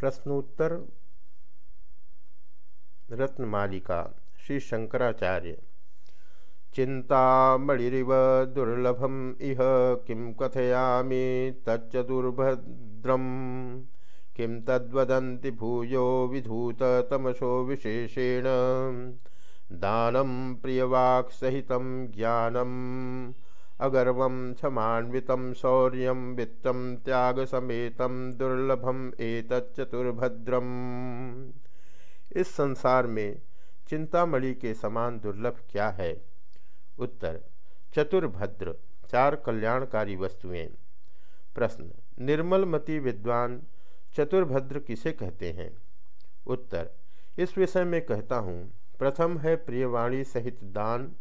प्रश्नोत्तर रत्नमालिका श्री शंकराचार्य। चिंतामणिव दुर्लभम, इह किं कथयामि तच्च दुर्भद्रम। किं तद्वदन्ति भूयो विधूततमसो विशेषेण। दानं प्रियवाक्सहितं ज्ञानम्। अगर्वं क्षमान्वितं शौर्य वित्तं त्यागसमेतं दुर्लभम एतच्चतुर्भद्रम इस संसार में चिंतामणि के समान दुर्लभ क्या है? उत्तर, चतुर्भद्र, चार कल्याणकारी वस्तुएँ। प्रश्न निर्मलमती विद्वान चतुर्भद्र किसे कहते हैं? उत्तर, इस विषय में कहता हूँ, प्रथम है प्रियवाणी सहित दान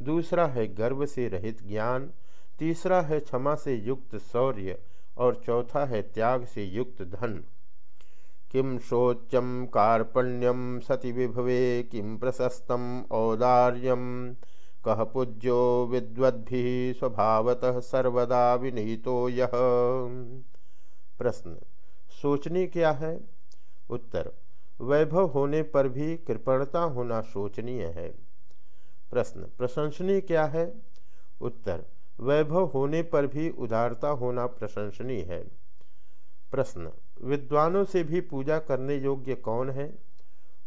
दूसरा है गर्व से रहित ज्ञान, तीसरा है क्षमा से युक्त शौर्य, और चौथा है त्याग से युक्त धन। किम शोच्यम कार्पण्यम सति विभवे किम प्रशस्तम औदार्यम कह पूज्यो विद्वद्भि स्वभावतः सर्वदा विनीतो यह प्रश्न। सोचनी क्या है? उत्तर। वैभव होने पर भी कृपणता होना शोचनीय है। प्रश्न। प्रशंसनीय क्या है? उत्तर, वैभव होने पर भी उदारता होना प्रशंसनीय है। प्रश्न, विद्वानों से भी पूजा करने योग्य कौन है?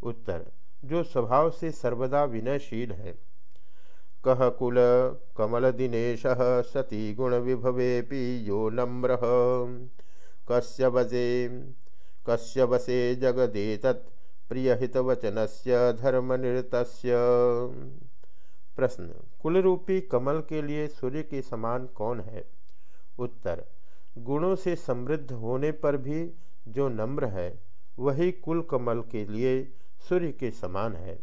उत्तर, जो स्वभाव से सर्वदा विनयशील है। कह कुल कमल दिनेश सती गुण विभवेपि यो नम्र। कस्य वजे, कस्य वसे जगदेत प्रियहितवचन से धर्मनिरत प्रश्न कुल रूपी कमल के लिए सूर्य के समान कौन है? उत्तर, गुणों से समृद्ध होने पर भी जो नम्र है, वही कुल कमल के लिए सूर्य के समान है।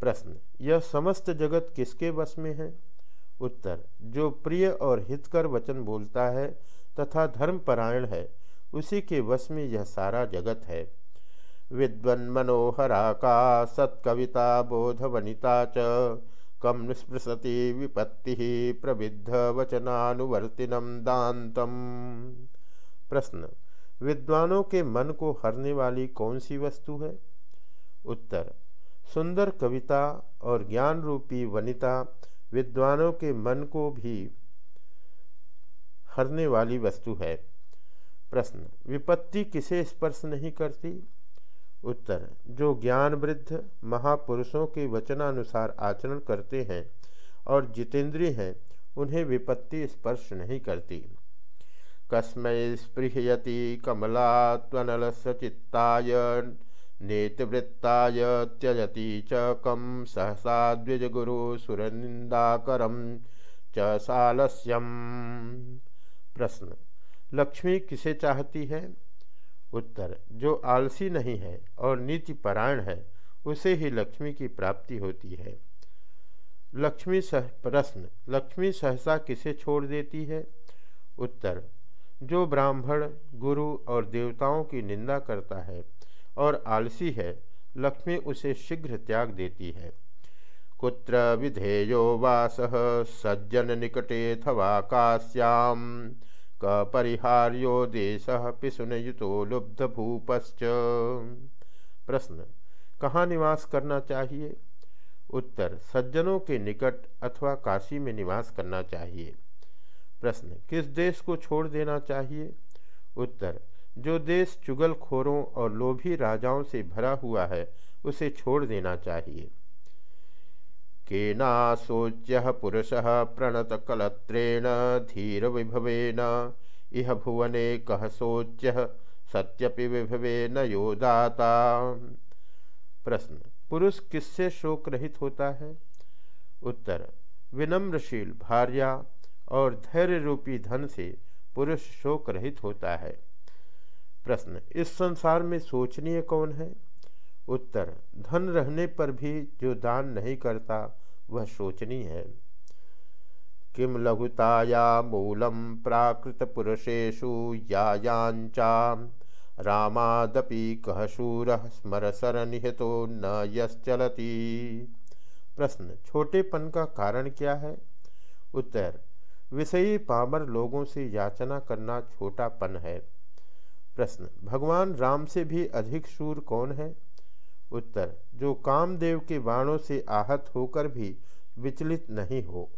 प्रश्न, यह समस्त जगत किसके वश में है? उत्तर, जो प्रिय और हितकर वचन बोलता है तथा धर्मपरायण है, उसी के वश में यह सारा जगत है। विद्वन मनोहरा का सत्कविता बोधवनिता च। कम निस्पृशति विपत्ति प्रविद्ध वचनानुवर्तिनम दातम प्रश्न, विद्वानों के मन को हरने वाली कौन सी वस्तु है? उत्तर, सुंदर कविता और ज्ञान रूपी वनिता विद्वानों के मन को भी हरने वाली वस्तु है। प्रश्न, विपत्ति किसे स्पर्श नहीं करती? उत्तर, जो ज्ञान वृद्ध महापुरुषों के वचनानुसार आचरण करते हैं और जितेंद्रिय हैं, उन्हें विपत्ति स्पर्श नहीं करती। कस्मय स्पृहयति कमला त्वनल सचित्ताय नेतवृत्ताय त्यजति च कम सहसा द्विजगुरु सुरनिंदाकरम च सालस्यम। प्रश्न, लक्ष्मी किसे चाहती है? उत्तर, जो आलसी नहीं है और नीति परायण है, उसे ही लक्ष्मी की प्राप्ति होती है। लक्ष्मी सह, प्रश्न, लक्ष्मी सहसा किसे छोड़ देती है? उत्तर, जो ब्राह्मण, गुरु और देवताओं की निंदा करता है और आलसी है, लक्ष्मी उसे शीघ्र त्याग देती है। कुत्र विधेयो वास, सज्जन निकटे थवा काश्याम कपरिहार्यो देश पिशुनयुतो लुब्ध भूपश्च प्रश्न, कहाँ निवास करना चाहिए? उत्तर, सज्जनों के निकट अथवा काशी में निवास करना चाहिए। प्रश्न, किस देश को छोड़ देना चाहिए? उत्तर, जो देश चुगलखोरों और लोभी राजाओं से भरा हुआ है, उसे छोड़ देना चाहिए। केनाशोच्य पुरुष प्रणतकलत्रेण धीरविभवेन? इह भुवने कह शोच्य सत्यपि विभवे न योदाता। प्रश्न, पुरुष किससे शोक रहित होता है? उत्तर, विनम्रशील भार्या और धैर्य रूपी धन से पुरुष शोक रहित होता है। प्रश्न, इस संसार में सोचनीय कौन है? उत्तर, धन रहने पर भी जो दान नहीं करता, वह शोचनीय है। किम लघुताया मूलम प्राकृत पुरुषेशु यायांचा, रामादपि कह शूर स्मर सर निहतो न यश्चलती। प्रश्न, छोटेपन का कारण क्या है? उत्तर, विषयी पामर लोगों से याचना करना छोटापन है। प्रश्न, भगवान राम से भी अधिक शूर कौन है? उत्तर जो कामदेव के बाणों से आहत होकर भी विचलित नहीं हो।